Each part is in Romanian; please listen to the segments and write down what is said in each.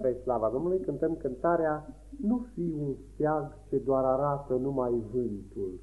Spre slava Domnului cântăm cântarea Nu fi un steag ce doar arată numai vântul.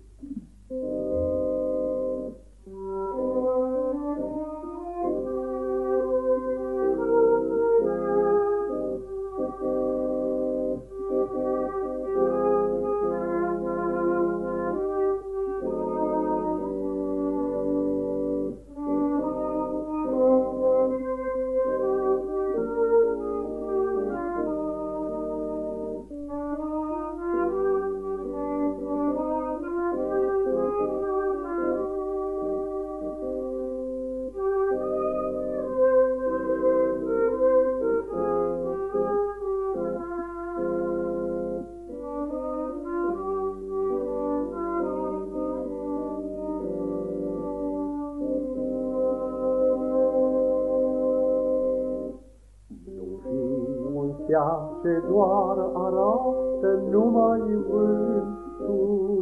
Ea ce doar arată numai vântul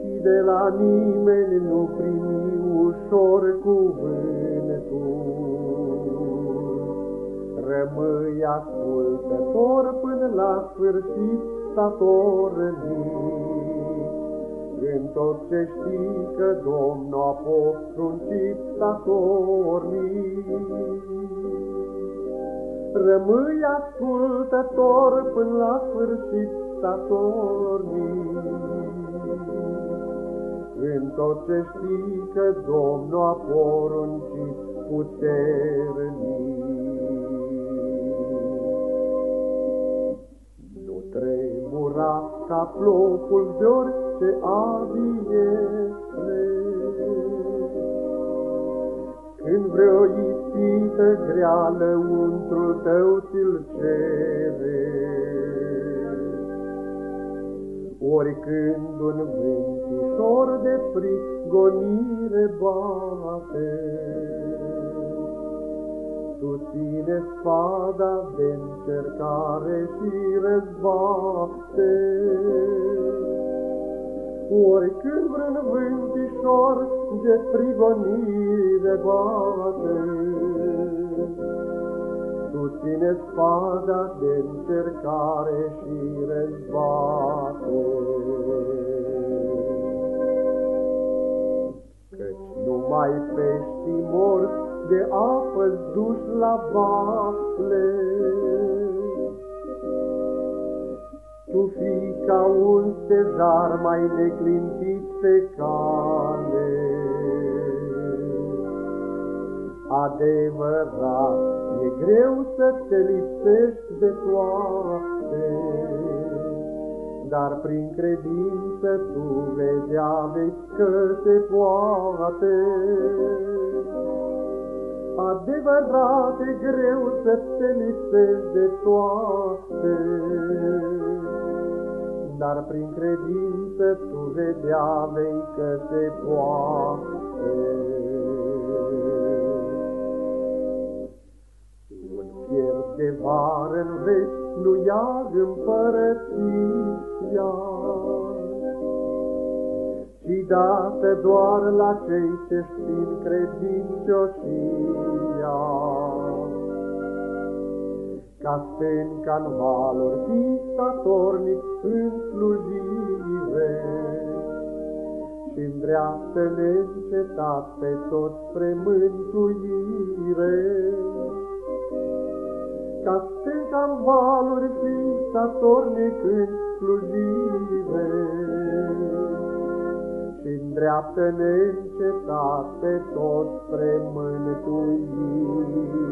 Și de la nimeni nu primi ușor cuvântul. Rămâi ascultător până la sfârșit statornic, în tot ce știi că Domnul a postruncit statornic. Rămâi ascultător până la sfârșit statornic. În tot ce știi că Domnul a poruncit puternic. Nu tremura ca plopul de orice aviere, ispită grea lăuntrul tău ți-l cere. Oricând un vântișor de prigonire bate, Susține spada de încercare și răzbate. Oricând vreun vântișor de prigonire bate, Susține spada de încercare și răzbate. Căci numai peștii morți de apă duși la vale, tu fii ca un stejar mai neclintit pe cale. Adevărat, e greu să te lipsești de toate, dar prin credință tu vedea că se poate. Adevărat e greu să te lipsești de toate, dar prin credință tu vedea vei că se poate. Un fier de vară în veci nu ia împărăția, și dată doar la cei ce știu credincioșia. Ca stânca în valuri fi statornic în slujire și îndreaptă neîncetat pe tot spre mântuire. Ca stânca în valuri fi statornic în slujire și îndreaptă neîncetat pe tot spre mântuire.